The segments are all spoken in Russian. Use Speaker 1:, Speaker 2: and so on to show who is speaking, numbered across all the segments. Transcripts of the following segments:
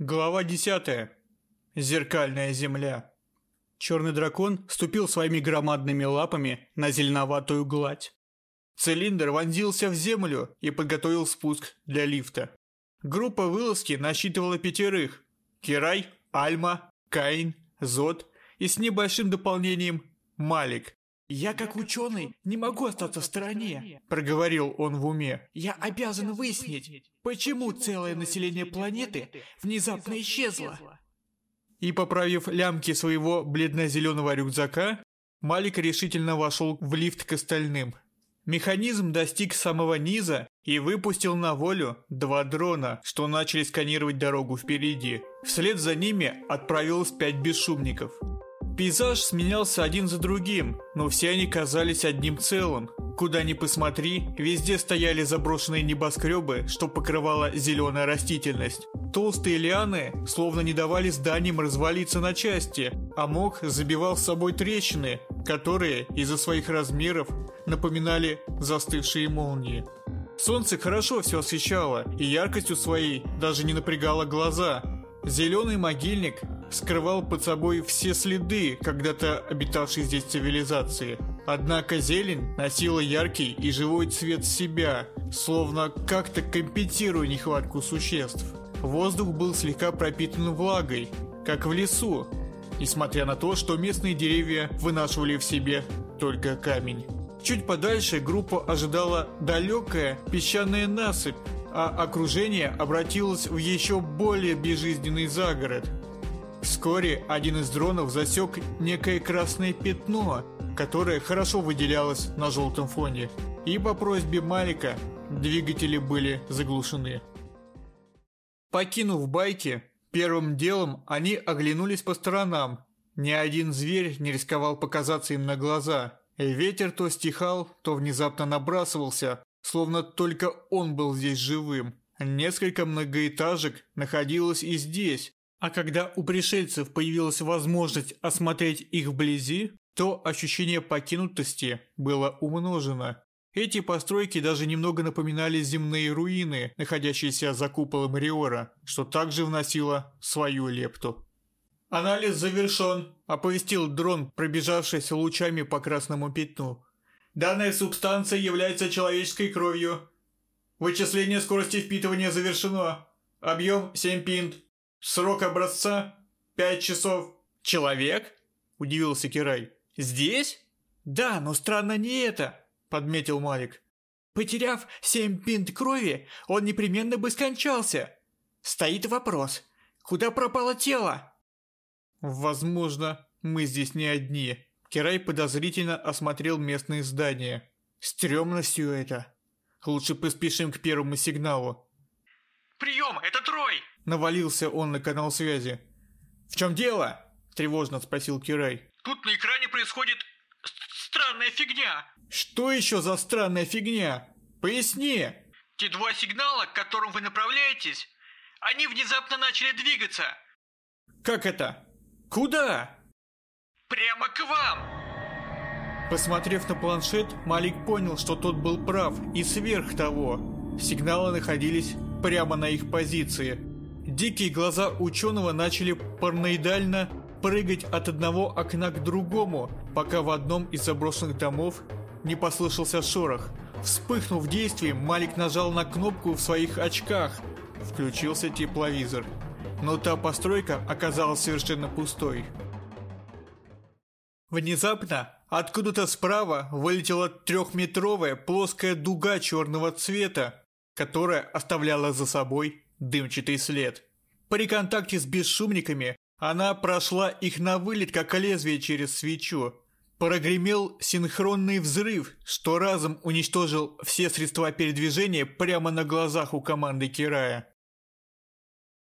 Speaker 1: Глава 10. Зеркальная земля. Черный дракон ступил своими громадными лапами на зеленоватую гладь. Цилиндр вонзился в землю и подготовил спуск для лифта. Группа вылазки насчитывала пятерых. Кирай, Альма, Каин, Зод и с небольшим дополнением Малик.
Speaker 2: «Я, как ученый, не могу остаться в стороне», –
Speaker 1: проговорил он в уме.
Speaker 2: «Я обязан выяснить, почему целое население планеты внезапно исчезло».
Speaker 1: И, поправив лямки своего бледно-зеленого рюкзака, Малик решительно вошел в лифт к остальным. Механизм достиг самого низа и выпустил на волю два дрона, что начали сканировать дорогу впереди. Вслед за ними отправилось пять бесшумников. Пейзаж сменялся один за другим, но все они казались одним целым. Куда ни посмотри, везде стояли заброшенные небоскребы, что покрывала зеленая растительность. Толстые лианы словно не давали зданиям развалиться на части, а мох забивал с собой трещины, которые из-за своих размеров напоминали застывшие молнии. Солнце хорошо все освещало и яркостью своей даже не напрягало глаза. Зеленый могильник скрывал под собой все следы когда-то обитавшей здесь цивилизации. Однако зелень носила яркий и живой цвет себя, словно как-то компенсируя нехватку существ. Воздух был слегка пропитан влагой, как в лесу, несмотря на то, что местные деревья вынашивали в себе только камень. Чуть подальше группа ожидала далекая песчаная насыпь, а окружение обратилось в еще более безжизненный загород – Вскоре один из дронов засек некое красное пятно, которое хорошо выделялось на желтом фоне. И по просьбе Малика двигатели были заглушены. Покинув байки, первым делом они оглянулись по сторонам. Ни один зверь не рисковал показаться им на глаза. Ветер то стихал, то внезапно набрасывался, словно только он был здесь живым. Несколько многоэтажек находилось и здесь, а когда у пришельцев появилась возможность осмотреть их вблизи, то ощущение покинутости было умножено. Эти постройки даже немного напоминали земные руины, находящиеся за куполом Риора, что также вносило свою лепту. «Анализ завершен», – оповестил дрон, пробежавшийся лучами по красному пятну. «Данная субстанция является человеческой кровью. Вычисление скорости впитывания завершено. Объем 7 пинт. Срок образца – пять часов. Человек? Удивился Кирай. Здесь?
Speaker 2: Да, но странно не это, подметил Малик. Потеряв семь пинт крови, он непременно бы скончался. Стоит вопрос, куда пропало тело?
Speaker 1: Возможно, мы здесь не одни. Кирай подозрительно осмотрел местные здания. Стремно все это. Лучше поспешим к первому сигналу.
Speaker 3: «Прием, это Трой!»
Speaker 1: Навалился он на канал связи. «В чем дело?» – тревожно спросил Кирай.
Speaker 3: «Тут на экране происходит странная фигня».
Speaker 1: «Что еще за странная фигня? Поясни!»
Speaker 3: «Те два сигнала, к которым вы направляетесь, они внезапно начали двигаться».
Speaker 1: «Как это? Куда?»
Speaker 3: «Прямо к вам!»
Speaker 1: Посмотрев на планшет, Малик понял, что тот был прав, и сверх того. Сигналы находились прямо на их позиции. Дикие глаза ученого начали параноидально прыгать от одного окна к другому, пока в одном из заброшенных домов не послышался шорох. Вспыхнув действием, Малик нажал на кнопку в своих очках. Включился тепловизор. Но та постройка оказалась совершенно пустой. Внезапно откуда-то справа вылетела трехметровая плоская дуга черного цвета, которая оставляла за собой дымчатый след. При контакте с бесшумниками она прошла их на вылет, как лезвие через свечу. Прогремел синхронный взрыв, что разом уничтожил все средства передвижения прямо на глазах у команды Кирая.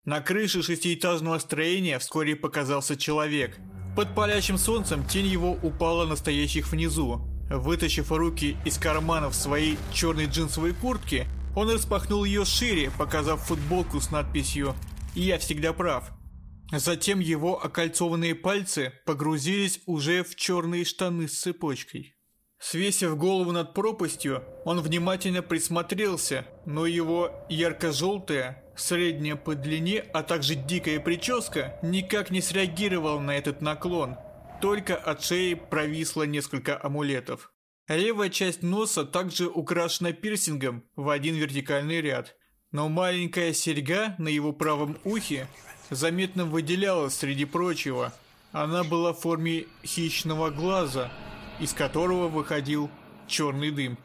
Speaker 1: На крыше шестиэтажного строения вскоре показался человек. Под палящим солнцем тень его упала на стоящих внизу. Вытащив руки из карманов своей черной джинсовой куртки, он распахнул ее шире, показав футболку с надписью «Я всегда прав». Затем его окольцованные пальцы погрузились уже в черные штаны с цепочкой. Свесив голову над пропастью, он внимательно присмотрелся, но его ярко-желтая, средняя по длине, а также дикая прическа, никак не среагировал на этот наклон. Только от шеи провисло несколько амулетов. Левая часть носа также украшена пирсингом в один вертикальный ряд, но маленькая серьга на его правом ухе заметно выделялась среди прочего. Она была в форме хищного глаза, из которого выходил черный дым.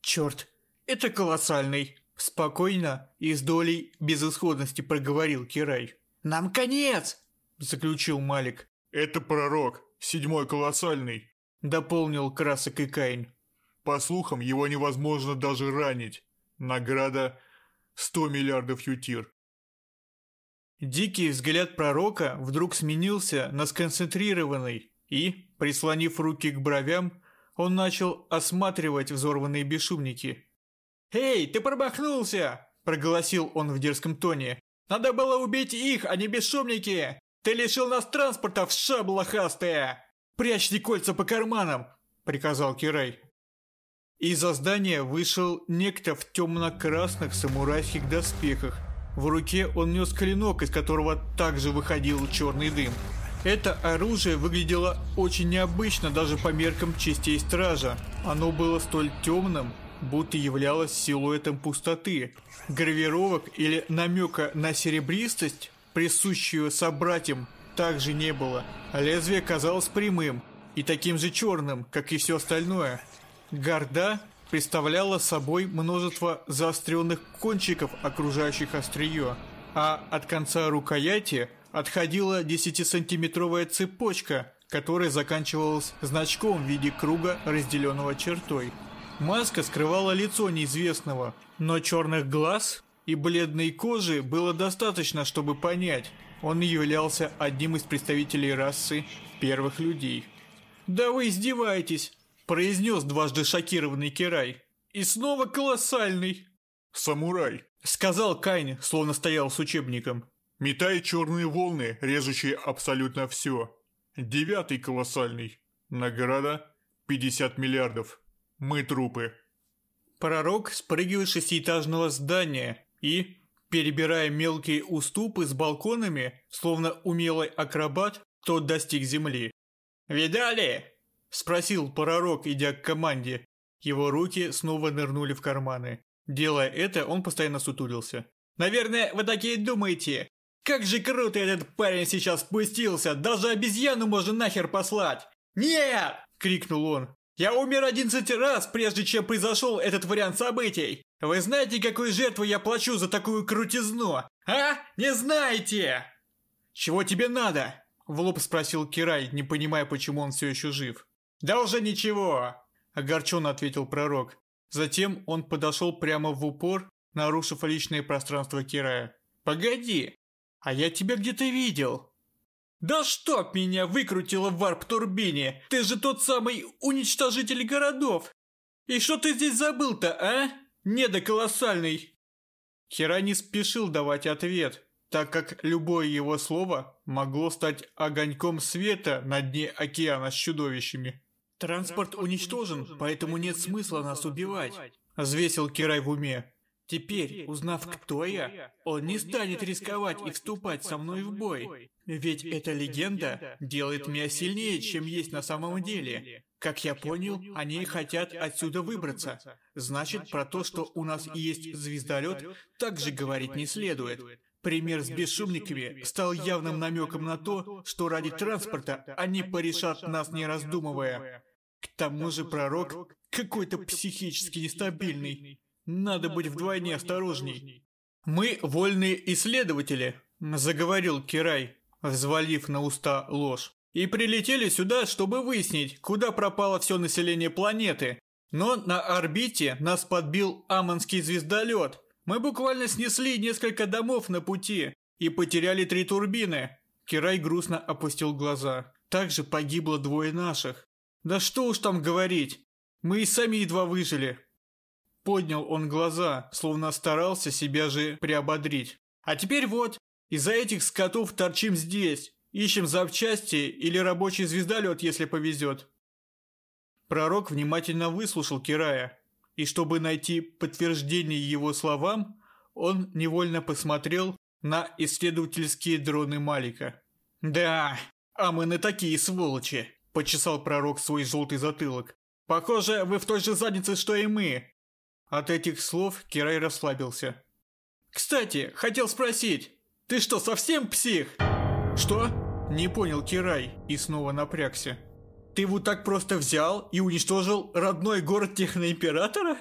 Speaker 1: «Черт, это колоссальный!» Спокойно и с долей безысходности проговорил Кирай. «Нам конец!» – заключил Малик.
Speaker 4: «Это пророк, седьмой колоссальный», –
Speaker 1: дополнил Красок и Кайн.
Speaker 4: «По слухам, его невозможно даже ранить. Награда – сто миллиардов ютир».
Speaker 1: Дикий взгляд пророка вдруг сменился на сконцентрированный, и, прислонив руки к бровям, он начал осматривать взорванные бесшумники – «Эй, ты промахнулся!» – проголосил он в дерзком тоне. «Надо было убить их, а не бесшумники! Ты лишил нас транспорта, в шаблохастая! Прячьте кольца по карманам!» – приказал Кирай. Из-за здания вышел некто в темно-красных самурайских доспехах. В руке он нес клинок, из которого также выходил черный дым. Это оружие выглядело очень необычно даже по меркам частей стража. Оно было столь темным, будто являлась силуэтом пустоты. Гравировок или намека на серебристость, присущую собратьям, также не было. Лезвие казалось прямым и таким же черным, как и все остальное. Горда представляла собой множество заостренных кончиков, окружающих острие, а от конца рукояти отходила 10-сантиметровая цепочка, которая заканчивалась значком в виде круга, разделенного чертой. Маска скрывала лицо неизвестного, но черных глаз и бледной кожи было достаточно, чтобы понять, он являлся одним из представителей расы первых людей. «Да вы издеваетесь!» – произнес дважды шокированный Кирай. «И снова колоссальный!»
Speaker 4: «Самурай!»
Speaker 1: – сказал Кайн, словно стоял с учебником.
Speaker 4: «Метай черные волны, режущие абсолютно все. Девятый колоссальный. Награда – 50 миллиардов. Мы трупы.
Speaker 1: Пророк спрыгивает с шестиэтажного здания и, перебирая мелкие уступы с балконами, словно умелый акробат, тот достиг земли. «Видали?» – спросил пророк, идя к команде. Его руки снова нырнули в карманы. Делая это, он постоянно сутулился. «Наверное, вы такие думаете. Как же круто этот парень сейчас спустился, даже обезьяну можно нахер послать!» «Нет!» – крикнул он. Я умер 11 раз, прежде чем произошел этот вариант событий. Вы знаете, какую жертву я плачу за такую крутизну? А? Не знаете? Чего тебе надо? В лоб спросил Кирай, не понимая, почему он все еще жив. Да уже ничего, огорченно ответил пророк. Затем он подошел прямо в упор, нарушив личное пространство Кирая. «Погоди, а я тебя где-то видел». «Да чтоб меня выкрутило в варп-турбине! Ты же тот самый уничтожитель городов! И что ты здесь забыл-то, а? Недоколоссальный!» Хера не спешил давать ответ, так как любое его слово могло стать огоньком света на дне океана с чудовищами. «Транспорт уничтожен, поэтому нет смысла нас убивать», – взвесил Кирай в уме. Теперь, узнав, кто я, он не станет рисковать и вступать со мной в бой. Ведь эта легенда делает меня сильнее, чем есть на самом деле. Как я понял, они хотят отсюда выбраться. Значит, про то, что у нас есть звездолет, также говорить не следует. Пример с бесшумниками стал явным намеком на то, что ради транспорта они порешат нас не раздумывая. К тому же пророк какой-то психически нестабильный. Надо быть вдвойне осторожней. «Мы вольные исследователи», – заговорил Кирай, взвалив на уста ложь. «И прилетели сюда, чтобы выяснить, куда пропало все население планеты. Но на орбите нас подбил Аманский звездолет. Мы буквально снесли несколько домов на пути и потеряли три турбины». Кирай грустно опустил глаза. «Также погибло двое наших. Да что уж там говорить, мы и сами едва выжили». Поднял он глаза, словно старался себя же приободрить. А теперь вот, из-за этих скотов торчим здесь. Ищем запчасти или рабочий звездолет, если повезет. Пророк внимательно выслушал Кирая, и чтобы найти подтверждение его словам, он невольно посмотрел на исследовательские дроны Малика. «Да, а мы на такие сволочи!» – почесал пророк свой желтый затылок. «Похоже, вы в той же заднице, что и мы!» От этих слов Кирай расслабился. «Кстати, хотел спросить, ты что, совсем псих?» «Что?» – не понял Кирай и снова напрягся. «Ты вот так просто взял и уничтожил родной город Техноимператора?»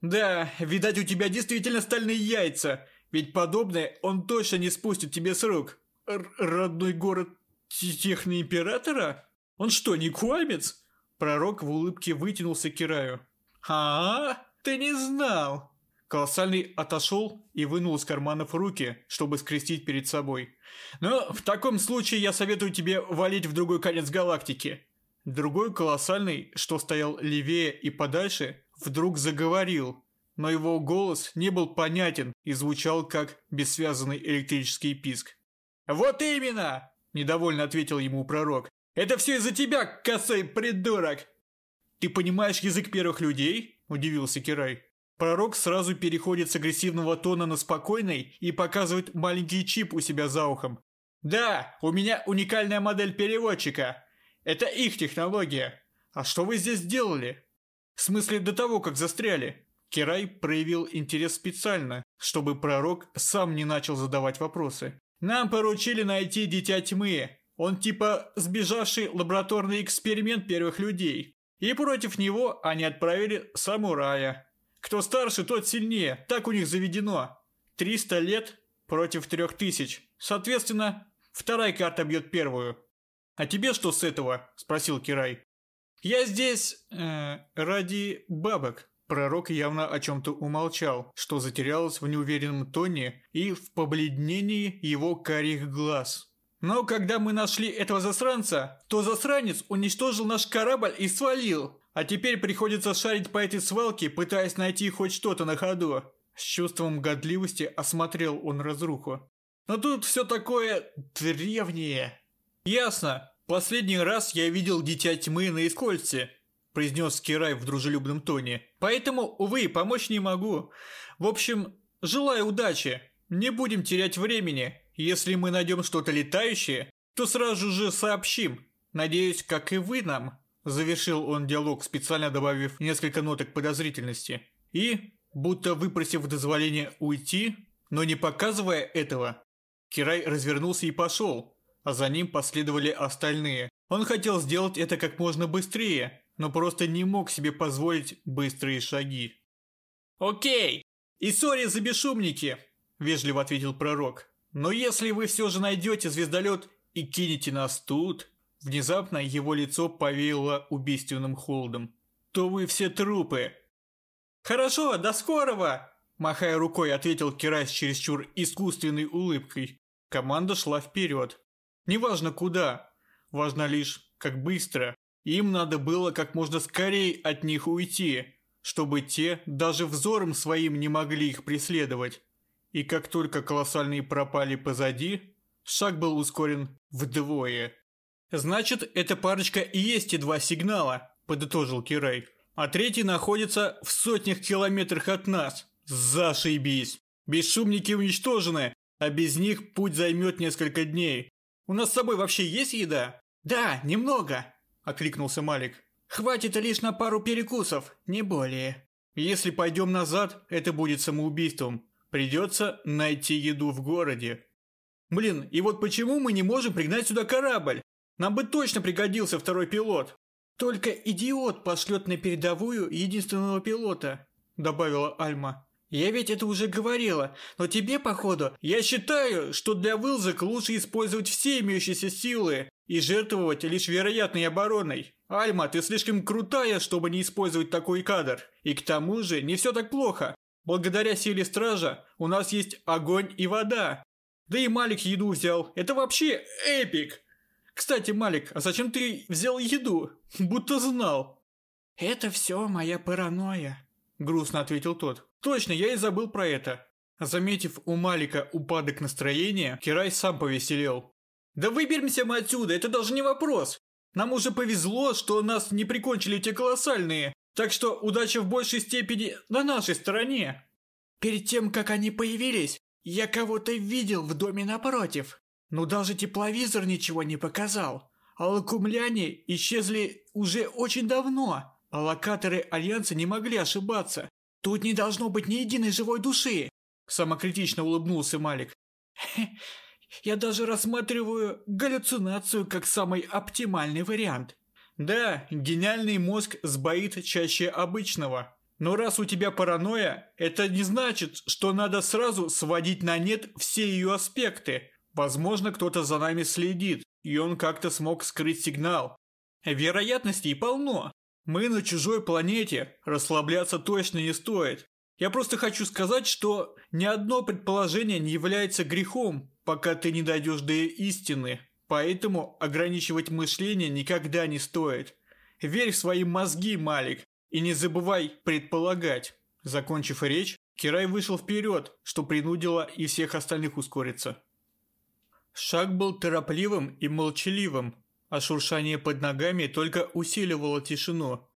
Speaker 1: «Да, видать, у тебя действительно стальные яйца, ведь подобное он точно не спустит тебе с рук». Р «Родной город Техноимператора? Он что, не куамец?» Пророк в улыбке вытянулся к Кираю. а, ты не знал!» Колоссальный отошел и вынул из карманов руки, чтобы скрестить перед собой. «Но в таком случае я советую тебе валить в другой конец галактики». Другой колоссальный, что стоял левее и подальше, вдруг заговорил, но его голос не был понятен и звучал как бессвязанный электрический писк. «Вот именно!» – недовольно ответил ему пророк. «Это все из-за тебя, косой придурок!» «Ты понимаешь язык первых людей?» – удивился Кирай. Пророк сразу переходит с агрессивного тона на спокойный и показывает маленький чип у себя за ухом. «Да, у меня уникальная модель переводчика. Это их технология. А что вы здесь делали?» «В смысле до того, как застряли?» Кирай проявил интерес специально, чтобы пророк сам не начал задавать вопросы. «Нам поручили найти Дитя Тьмы. Он типа сбежавший лабораторный эксперимент первых людей. И против него они отправили самурая. Кто старше, тот сильнее, так у них заведено. 300 лет против 3000. Соответственно, вторая карта бьет первую. «А тебе что с этого?» – спросил Кирай. «Я здесь... Э, ради бабок». Пророк явно о чем-то умолчал, что затерялось в неуверенном тоне и в побледнении его карих глаз. Но когда мы нашли этого засранца, то засранец уничтожил наш корабль и свалил. А теперь приходится шарить по этой свалке, пытаясь найти хоть что-то на ходу. С чувством годливости осмотрел он разруху. Но тут все такое древнее. Ясно. Последний раз я видел Дитя Тьмы на Искольце, произнес Кирай в дружелюбном тоне. Поэтому, увы, помочь не могу. В общем, желаю удачи. Не будем терять времени. Если мы найдем что-то летающее, то сразу же сообщим. Надеюсь, как и вы нам. Завершил он диалог, специально добавив несколько ноток подозрительности. И, будто выпросив дозволение уйти, но не показывая этого, Кирай развернулся и пошел, а за ним последовали остальные. Он хотел сделать это как можно быстрее, но просто не мог себе позволить быстрые шаги. «Окей, и сори за бесшумники», – вежливо ответил пророк. Но если вы все же найдете звездолет и кинете нас тут, внезапно его лицо повеяло убийственным холодом, то вы все трупы. Хорошо, до скорого! Махая рукой, ответил Кирай с чересчур искусственной улыбкой. Команда шла вперед. Неважно куда, важно лишь, как быстро. Им надо было как можно скорее от них уйти, чтобы те даже взором своим не могли их преследовать и как только колоссальные пропали позади, шаг был ускорен вдвое. «Значит, эта парочка и есть те два сигнала», – подытожил Кирай. «А третий находится в сотнях километрах от нас. Зашибись! Бесшумники уничтожены, а без них путь займет несколько дней. У нас с собой вообще есть еда?» «Да, немного», – окликнулся Малик. «Хватит лишь на пару перекусов, не более». «Если пойдем назад, это будет самоубийством. Придется найти еду в городе. Блин, и вот почему мы не можем пригнать сюда корабль? Нам бы точно пригодился второй пилот. Только идиот пошлет на передовую единственного пилота, добавила Альма. Я ведь это уже говорила, но тебе, походу, я считаю, что для вылазок лучше использовать все имеющиеся силы и жертвовать лишь вероятной обороной. Альма, ты слишком крутая, чтобы не использовать такой кадр. И к тому же, не все так плохо. Благодаря силе стража у нас есть огонь и вода. Да и Малик еду взял. Это вообще эпик. Кстати, Малик, а зачем ты взял еду? Будто знал. Это все моя паранойя, грустно ответил тот. Точно, я и забыл про это. Заметив у Малика упадок настроения, Кирай сам повеселел. «Да выберемся мы отсюда, это даже не вопрос. Нам уже повезло, что нас не прикончили те колоссальные. Так что удача в большей степени на нашей стороне.
Speaker 2: Перед тем, как они появились, я кого-то видел в доме напротив. Но даже тепловизор ничего не показал. А лакумляне исчезли уже очень давно. А локаторы Альянса не могли ошибаться. Тут не должно быть ни единой живой души. Самокритично улыбнулся Малик. Я даже рассматриваю галлюцинацию как самый оптимальный вариант.
Speaker 1: Да, гениальный мозг сбоит чаще обычного. Но раз у тебя паранойя, это не значит, что надо сразу сводить на нет все ее аспекты. Возможно, кто-то за нами следит, и он как-то смог скрыть сигнал. Вероятностей полно. Мы на чужой планете, расслабляться точно не стоит. Я просто хочу сказать, что ни одно предположение не является грехом, пока ты не дойдешь до истины. Поэтому ограничивать мышление никогда не стоит. Верь в свои мозги, Малик, и не забывай предполагать. Закончив речь, Кирай вышел вперед, что принудило и всех остальных ускориться. Шаг был торопливым и молчаливым, а шуршание под ногами только усиливало тишину.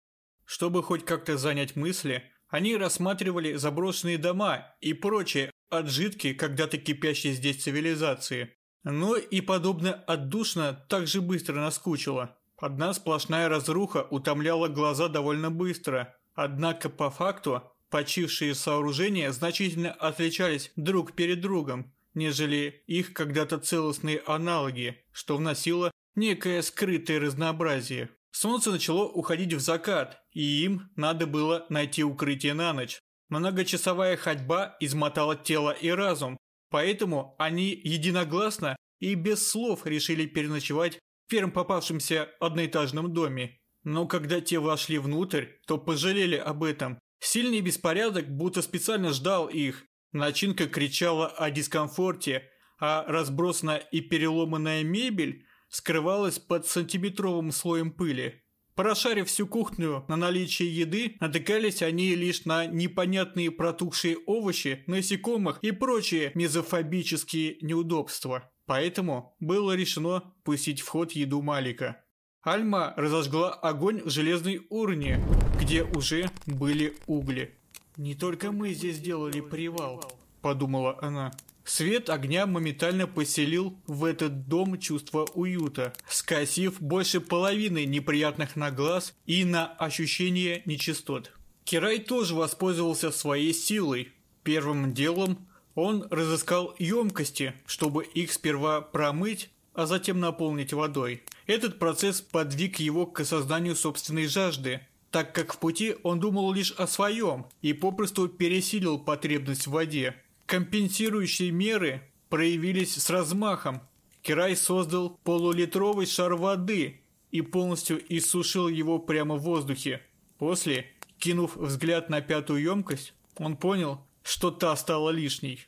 Speaker 1: Чтобы хоть как-то занять мысли, они рассматривали заброшенные дома и прочие отжитки когда-то кипящей здесь цивилизации. Но и подобно отдушно так же быстро наскучило. Одна сплошная разруха утомляла глаза довольно быстро. Однако по факту почившие сооружения значительно отличались друг перед другом, нежели их когда-то целостные аналоги, что вносило некое скрытое разнообразие. Солнце начало уходить в закат, и им надо было найти укрытие на ночь. Многочасовая ходьба измотала тело и разум, Поэтому они единогласно и без слов решили переночевать в первом попавшемся одноэтажном доме. Но когда те вошли внутрь, то пожалели об этом. Сильный беспорядок будто специально ждал их. Начинка кричала о дискомфорте, а разбросанная и переломанная мебель скрывалась под сантиметровым слоем пыли. Прошарив всю кухню на наличие еды, натыкались они лишь на непонятные протухшие овощи, насекомых и прочие мезофобические неудобства. Поэтому было решено пустить в ход еду Малика. Альма разожгла огонь в железной урне, где уже были угли. «Не только мы здесь сделали привал», – подумала она. Свет огня моментально поселил в этот дом чувство уюта, скосив больше половины неприятных на глаз и на ощущение нечистот. Кирай тоже воспользовался своей силой. Первым делом он разыскал емкости, чтобы их сперва промыть, а затем наполнить водой. Этот процесс подвиг его к осознанию собственной жажды, так как в пути он думал лишь о своем и попросту пересилил потребность в воде. Компенсирующие меры проявились с размахом. Кирай создал полулитровый шар воды и полностью иссушил его прямо в воздухе. После, кинув взгляд на пятую емкость, он понял, что та стала лишней.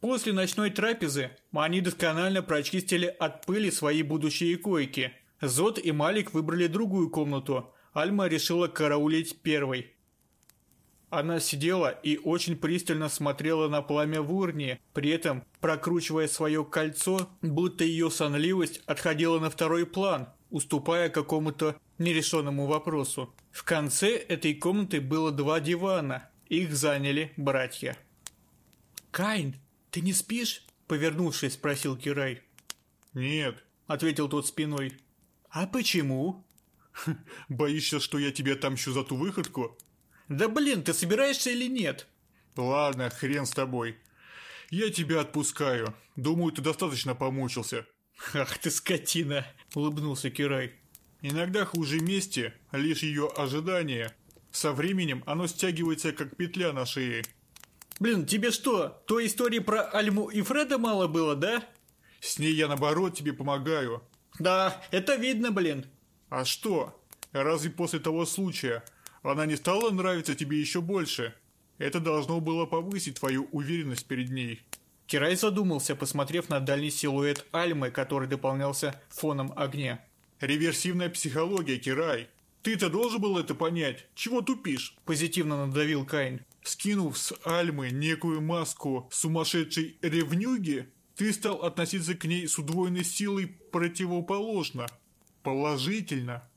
Speaker 1: После ночной трапезы они досконально прочистили от пыли свои будущие койки. Зод и Малик выбрали другую комнату. Альма решила караулить первой. Она сидела и очень пристально смотрела на пламя в урне, при этом прокручивая свое кольцо, будто ее сонливость отходила на второй план, уступая какому-то нерешенному вопросу. В конце этой комнаты было два дивана. Их заняли братья. «Кайн, ты не спишь?» – повернувшись, спросил Кирай.
Speaker 4: «Нет», –
Speaker 1: ответил тот спиной. «А почему?»
Speaker 4: «Боишься, что я тебя отомщу за ту выходку?»
Speaker 1: Да блин, ты собираешься или нет?
Speaker 4: Ладно, хрен с тобой. Я тебя отпускаю. Думаю, ты достаточно помучился.
Speaker 1: Ах ты скотина, улыбнулся Кирай.
Speaker 4: Иногда хуже мести, лишь ее ожидание. Со временем оно стягивается, как петля на шее.
Speaker 1: Блин, тебе что, той истории про Альму и Фреда мало было, да?
Speaker 4: С ней я наоборот тебе помогаю.
Speaker 1: Да, это видно, блин.
Speaker 4: А что? Разве после того случая она не стала нравиться тебе еще больше. Это должно было повысить твою уверенность перед ней.
Speaker 1: Кирай задумался, посмотрев на дальний силуэт Альмы, который дополнялся фоном огня.
Speaker 4: «Реверсивная психология, Кирай. Ты-то должен был это понять. Чего тупишь?»
Speaker 1: Позитивно надавил Кайн.
Speaker 4: Скинув с Альмы некую маску сумасшедшей ревнюги, ты стал относиться к ней с удвоенной силой противоположно. Положительно.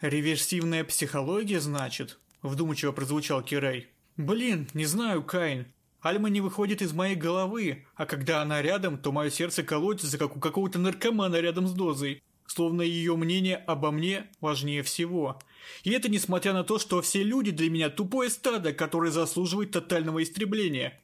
Speaker 1: «Реверсивная психология, значит?» – вдумчиво прозвучал Кирай. «Блин, не знаю, Кайн. Альма не выходит из моей головы, а когда она рядом, то мое сердце колотится, как у какого-то наркомана рядом с дозой. Словно ее мнение обо мне важнее всего. И это несмотря на то, что все люди для меня тупое стадо, которое заслуживает тотального истребления.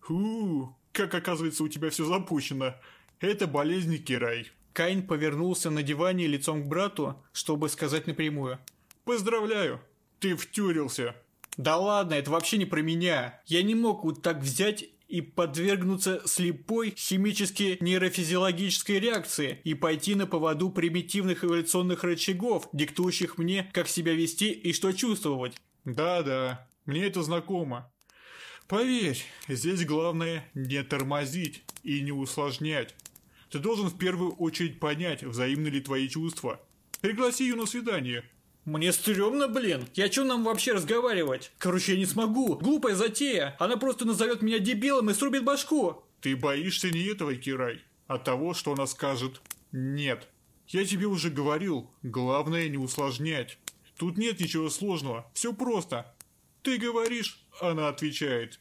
Speaker 4: Фу, как оказывается у тебя все запущено. Это болезнь Кирай.
Speaker 1: Кайн повернулся на диване лицом к брату, чтобы сказать напрямую.
Speaker 4: Поздравляю, ты втюрился.
Speaker 1: Да ладно, это вообще не про меня. Я не мог вот так взять и подвергнуться слепой химически нейрофизиологической реакции и пойти на поводу примитивных эволюционных рычагов, диктующих мне, как себя вести и что чувствовать.
Speaker 4: Да-да, мне это знакомо. Поверь, здесь главное не тормозить и не усложнять. Ты должен в первую очередь понять, взаимны ли твои чувства. Пригласи ее на свидание.
Speaker 1: Мне стрёмно, блин. Я чё нам вообще разговаривать? Короче, я не смогу. Глупая затея. Она просто назовет меня дебилом и срубит башку.
Speaker 4: Ты боишься не этого, Кирай, а того, что она скажет «нет». Я тебе уже говорил, главное не усложнять. Тут нет ничего сложного, все просто. Ты говоришь, она отвечает.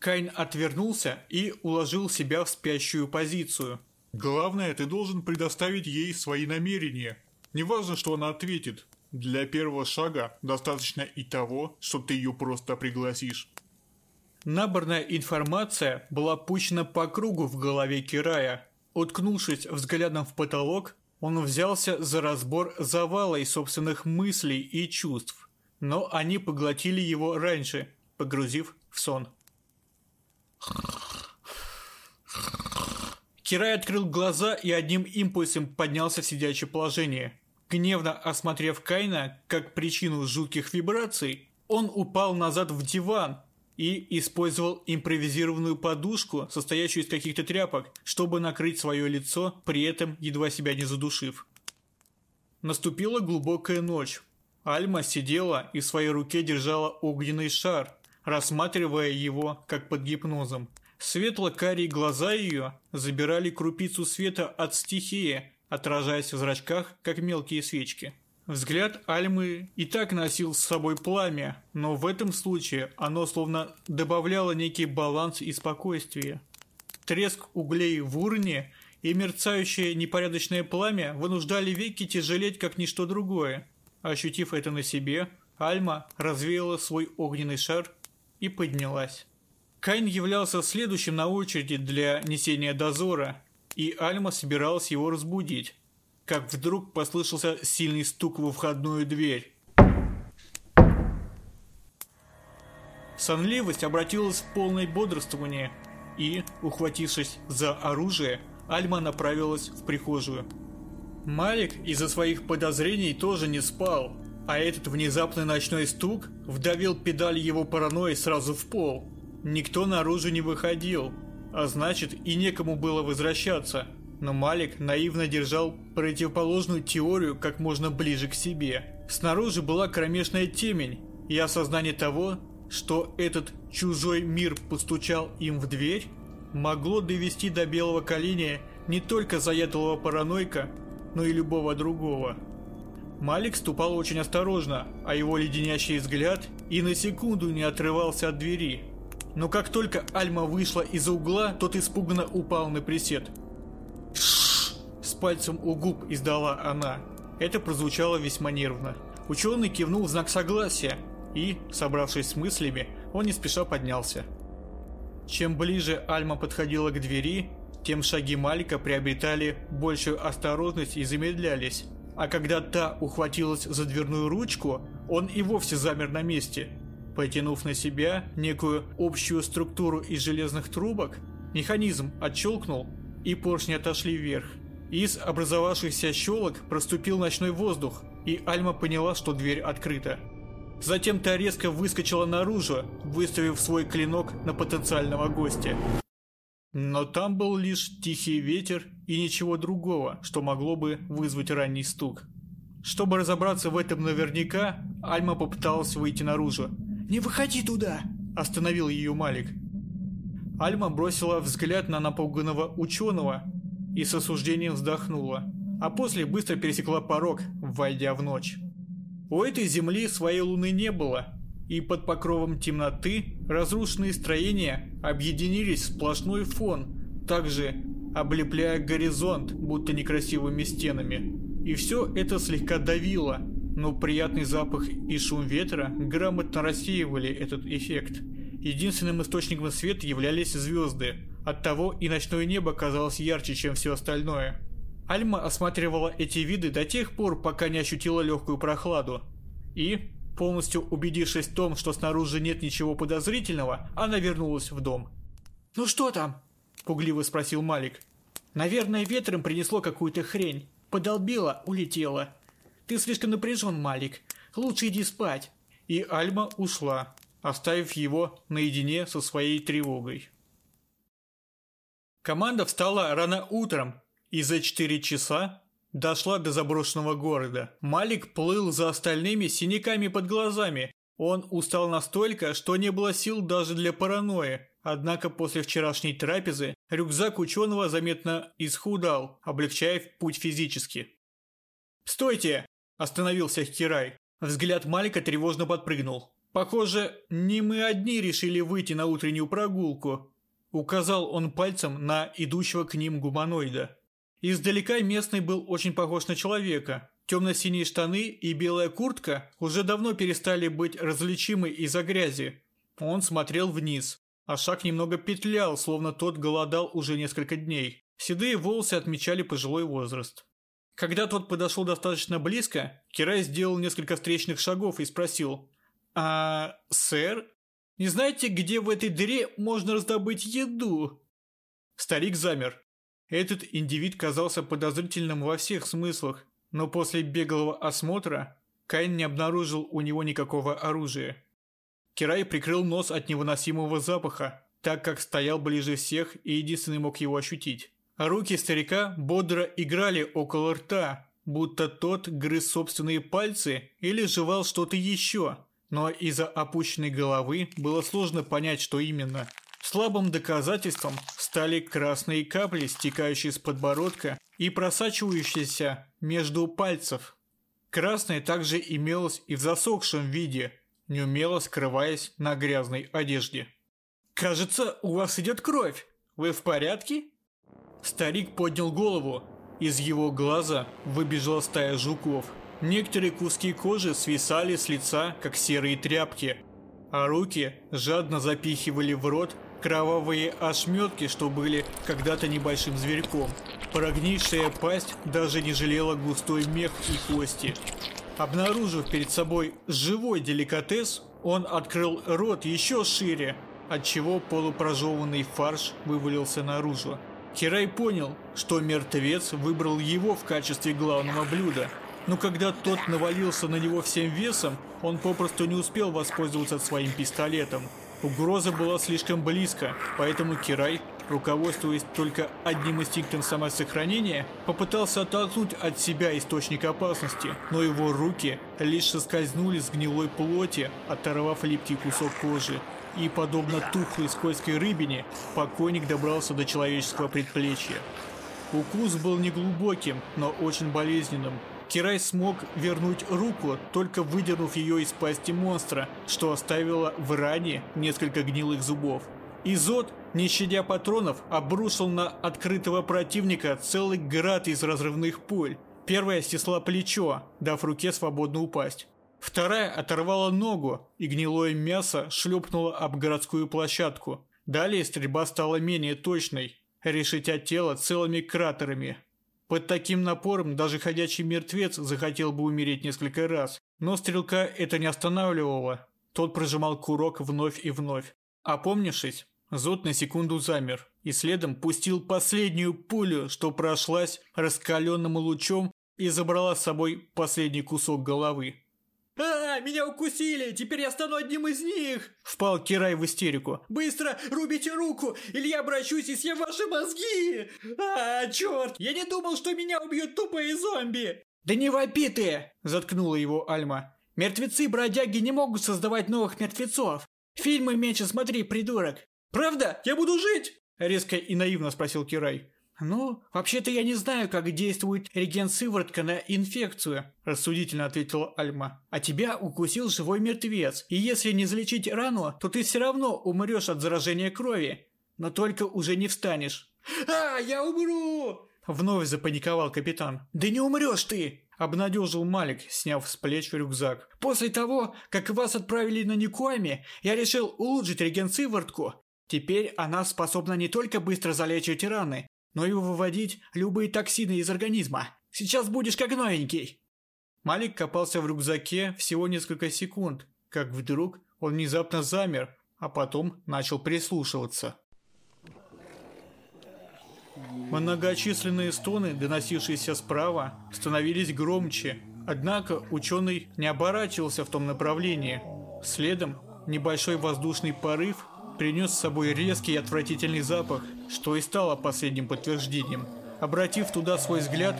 Speaker 1: Кайн отвернулся и уложил себя в спящую позицию.
Speaker 4: Главное, ты должен предоставить ей свои намерения. Неважно, что она ответит. Для первого шага достаточно и того, что ты ее просто пригласишь.
Speaker 1: Наборная информация была пущена по кругу в голове Кирая. Уткнувшись взглядом в потолок, он взялся за разбор завала из собственных мыслей и чувств. Но они поглотили его раньше, погрузив в сон. Кирай открыл глаза и одним импульсом поднялся в сидячее положение. Гневно осмотрев Кайна как причину жутких вибраций, он упал назад в диван и использовал импровизированную подушку, состоящую из каких-то тряпок, чтобы накрыть свое лицо, при этом едва себя не задушив. Наступила глубокая ночь. Альма сидела и в своей руке держала огненный шар, рассматривая его как под гипнозом. Светло-карие глаза ее забирали крупицу света от стихии, отражаясь в зрачках, как мелкие свечки. Взгляд Альмы и так носил с собой пламя, но в этом случае оно словно добавляло некий баланс и спокойствие. Треск углей в урне и мерцающее непорядочное пламя вынуждали веки тяжелеть, как ничто другое. Ощутив это на себе, Альма развеяла свой огненный шар и поднялась. Кайн являлся следующим на очереди для несения дозора, и Альма собиралась его разбудить, как вдруг послышался сильный стук во входную дверь. Сонливость обратилась в полное бодрствование, и, ухватившись за оружие, Альма направилась в прихожую. Малик из-за своих подозрений тоже не спал, а этот внезапный ночной стук вдавил педаль его паранойи сразу в пол. Никто наружу не выходил, а значит и некому было возвращаться. Но Малик наивно держал противоположную теорию как можно ближе к себе. Снаружи была кромешная темень, и осознание того, что этот чужой мир постучал им в дверь, могло довести до белого коленя не только заядлого паранойка, но и любого другого. Малик ступал очень осторожно, а его леденящий взгляд и на секунду не отрывался от двери – но как только Альма вышла из-за угла, тот испуганно упал на присед. С пальцем у губ издала она. Это прозвучало весьма нервно. Ученый кивнул в знак согласия, и, собравшись с мыслями, он не спеша поднялся. Чем ближе Альма подходила к двери, тем шаги Малика приобретали большую осторожность и замедлялись. А когда та ухватилась за дверную ручку, он и вовсе замер на месте – Потянув на себя некую общую структуру из железных трубок, механизм отщелкнул, и поршни отошли вверх. Из образовавшихся щелок проступил ночной воздух, и Альма поняла, что дверь открыта. Затем та резко выскочила наружу, выставив свой клинок на потенциального гостя. Но там был лишь тихий ветер и ничего другого, что могло бы вызвать ранний стук. Чтобы разобраться в этом наверняка, Альма попыталась выйти наружу,
Speaker 2: «Не выходи туда!»
Speaker 1: – остановил ее Малик. Альма бросила взгляд на напуганного ученого и с осуждением вздохнула, а после быстро пересекла порог, войдя в ночь. У этой земли своей луны не было, и под покровом темноты разрушенные строения объединились в сплошной фон, также облепляя горизонт, будто некрасивыми стенами. И все это слегка давило, но приятный запах и шум ветра грамотно рассеивали этот эффект. Единственным источником света являлись звезды, оттого и ночное небо казалось ярче, чем все остальное. Альма осматривала эти виды до тех пор, пока не ощутила легкую прохладу. И, полностью убедившись в том, что снаружи нет ничего подозрительного, она вернулась в дом.
Speaker 2: «Ну что там?» – пугливо спросил Малик. «Наверное, ветром принесло какую-то хрень. Подолбило, улетело. Ты слишком напряжен, Малик. Лучше иди спать».
Speaker 1: И Альма ушла, оставив его наедине со своей тревогой. Команда встала рано утром и за четыре часа дошла до заброшенного города. Малик плыл за остальными синяками под глазами. Он устал настолько, что не было сил даже для паранойи. Однако после вчерашней трапезы рюкзак ученого заметно исхудал, облегчая путь физически. «Стойте!» – остановился Хирай. Взгляд Малика тревожно подпрыгнул. «Похоже, не мы одни решили выйти на утреннюю прогулку», – указал он пальцем на идущего к ним гуманоида. Издалека местный был очень похож на человека. Темно-синие штаны и белая куртка уже давно перестали быть различимы из-за грязи. Он смотрел вниз, а шаг немного петлял, словно тот голодал уже несколько дней. Седые волосы отмечали пожилой возраст. Когда тот подошел достаточно близко, Кирай сделал несколько встречных шагов и спросил «А, сэр, не знаете, где в этой дыре можно раздобыть еду?» Старик замер. Этот индивид казался подозрительным во всех смыслах, но после беглого осмотра Кайн не обнаружил у него никакого оружия. Кирай прикрыл нос от невыносимого запаха, так как стоял ближе всех и единственный мог его ощутить. Руки старика бодро играли около рта, будто тот грыз собственные пальцы или жевал что-то еще, но из-за опущенной головы было сложно понять, что именно. Слабым доказательством стали красные капли, стекающие с подбородка и просачивающиеся между пальцев. Красное также имелось и в засохшем виде – неумело скрываясь на грязной одежде. «Кажется, у вас идет кровь. Вы в порядке?» Старик поднял голову. Из его глаза выбежала стая жуков. Некоторые куски кожи свисали с лица, как серые тряпки, а руки жадно запихивали в рот кровавые ошметки, что были когда-то небольшим зверьком. Прогнившая пасть даже не жалела густой мех и кости. Обнаружив перед собой живой деликатес, он открыл рот еще шире, отчего полупрожеванный фарш вывалился наружу. Кирай понял, что мертвец выбрал его в качестве главного блюда. Но когда тот навалился на него всем весом, он попросту не успел воспользоваться своим пистолетом. Угроза была слишком близко, поэтому Кирай руководствуясь только одним инстинктом самосохранения, попытался оттолкнуть от себя источник опасности, но его руки лишь соскользнули с гнилой плоти, оторвав липкий кусок кожи. И, подобно тухлой скользкой рыбине, покойник добрался до человеческого предплечья. Укус был неглубоким, но очень болезненным. Кирай смог вернуть руку, только выдернув ее из пасти монстра, что оставило в ране несколько гнилых зубов. Изот, не щадя патронов, обрушил на открытого противника целый град из разрывных пуль. Первая стесла плечо, дав руке свободно упасть. Вторая оторвала ногу, и гнилое мясо шлепнуло об городскую площадку. Далее стрельба стала менее точной, решетя тело целыми кратерами. Под таким напором даже ходячий мертвец захотел бы умереть несколько раз, но стрелка это не останавливало. Тот прожимал курок вновь и вновь. Опомнившись, Зод на секунду замер и следом пустил последнюю пулю, что прошлась раскаленным лучом и забрала с собой последний кусок головы.
Speaker 2: «А, меня укусили! Теперь я стану одним из них!»
Speaker 1: Впал Кирай в истерику.
Speaker 2: «Быстро рубите руку, или я обращусь и съем ваши мозги! А, черт! Я не думал, что меня убьют тупые зомби!»
Speaker 1: «Да не вопи ты!» – заткнула его Альма. «Мертвецы-бродяги не могут создавать новых мертвецов! Фильмы меньше смотри, придурок!
Speaker 2: «Правда? Я буду жить?»
Speaker 1: – резко и наивно спросил Кирай.
Speaker 2: «Ну, вообще-то я не знаю, как действует реген-сыворотка на инфекцию», – рассудительно ответила Альма. «А тебя укусил живой мертвец, и если не залечить рану, то ты все равно умрешь от заражения крови, но только уже не встанешь». «А, я умру!» – вновь запаниковал капитан. «Да не умрешь ты!» – обнадежил Малик, сняв с плеч рюкзак. «После того, как вас отправили на Никуами, я решил улучшить реген-сыворотку. Теперь она способна не только быстро залечивать раны, но и выводить любые токсины из организма. Сейчас будешь как новенький!»
Speaker 1: Малик копался в рюкзаке всего несколько секунд, как вдруг он внезапно замер, а потом начал прислушиваться. Многочисленные стоны, доносившиеся справа, становились громче, однако ученый не оборачивался в том направлении. Следом небольшой воздушный порыв принес с собой резкий и отвратительный запах, что и стало последним подтверждением. Обратив туда свой взгляд,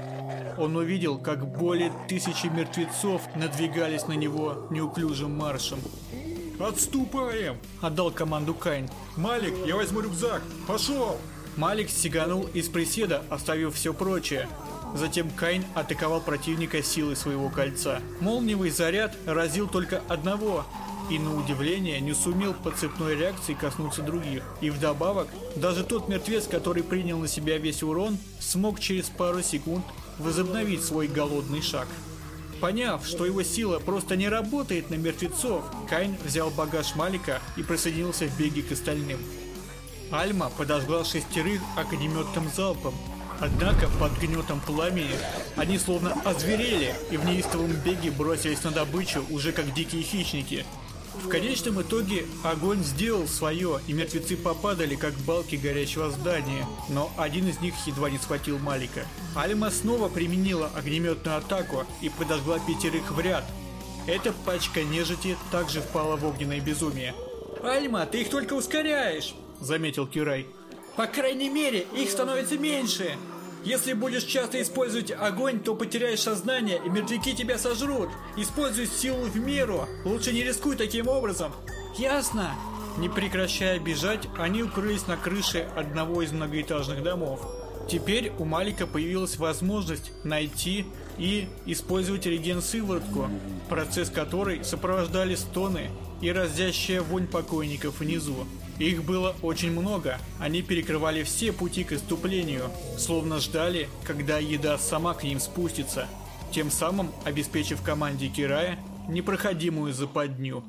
Speaker 1: он увидел, как более тысячи мертвецов надвигались на него неуклюжим маршем.
Speaker 4: «Отступаем!»
Speaker 1: – отдал команду Кайн.
Speaker 4: «Малик, я возьму рюкзак! Пошел!»
Speaker 1: Малик сиганул из приседа, оставив все прочее. Затем Кайн атаковал противника силой своего кольца. Молниевый заряд разил только одного, и на удивление не сумел по цепной реакции коснуться других. И вдобавок, даже тот мертвец, который принял на себя весь урон, смог через пару секунд возобновить свой голодный шаг. Поняв, что его сила просто не работает на мертвецов, Кайн взял багаж Малика и присоединился в беге к остальным. Альма подожгла шестерых огнеметным залпом, Однако под гнетом пламени они словно озверели и в неистовом беге бросились на добычу уже как дикие хищники. В конечном итоге огонь сделал свое, и мертвецы попадали, как балки горящего здания, но один из них едва не схватил Малика. Альма снова применила огнеметную атаку и подожгла пятерых в ряд. Эта пачка нежити также впала в огненное безумие.
Speaker 2: «Альма, ты их только ускоряешь!» – заметил Кирай. «По крайней мере, их становится меньше!» Если будешь часто использовать огонь, то потеряешь сознание, и мертвяки тебя сожрут. Используй силу в меру. Лучше не рискуй таким образом. Ясно?
Speaker 1: Не прекращая бежать, они укрылись на крыше одного из многоэтажных домов. Теперь у Малика появилась возможность найти и использовать реген-сыворотку, процесс которой сопровождали стоны и разящая вонь покойников внизу. Их было очень много, они перекрывали все пути к иступлению, словно ждали, когда еда сама к ним спустится, тем самым обеспечив команде Кирая непроходимую западню.